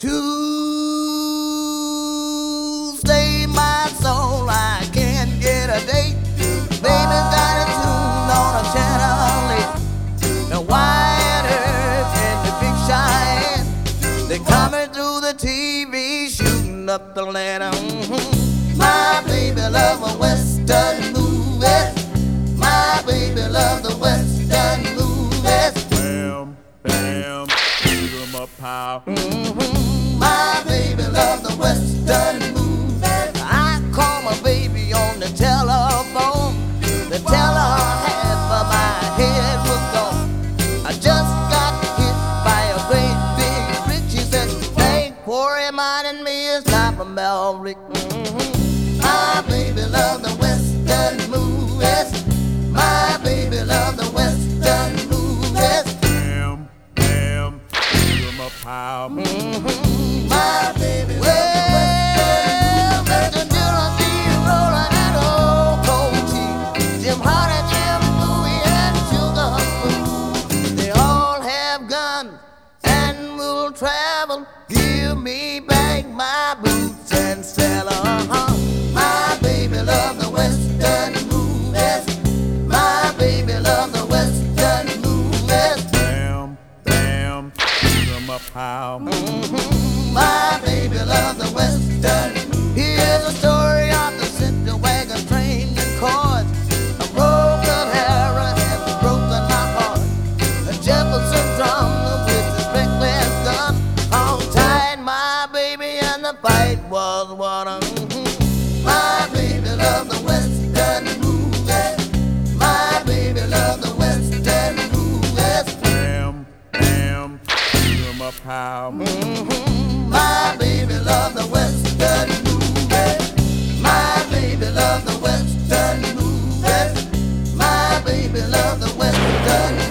To slay my soul, I can't get a date. Baby's got a tune on a channel. Now Wyatt Earp and the Big Cheyenne, they coming through the TV, shooting up the land. Mhm. My baby love how. Mhm. My baby love the western movies. I call my baby on the telephone. The teller half of my head was gone. I just got hit by a great big brick. She said, Thank for reminding me it's time for Maverick. Mhm. My baby love the western movies. How. Mm-hmm. 'Em up how. My baby loves the western. Here's a story of the center wagon train and chords. A broken arrow has broken my heart. A Jefferson drum with his reckless gun. All tied my baby and the fight was won. Mhm. My baby loves the western how. Mm-hmm. My baby loves the Western movie. My baby loves the Western movie. My baby loves the Western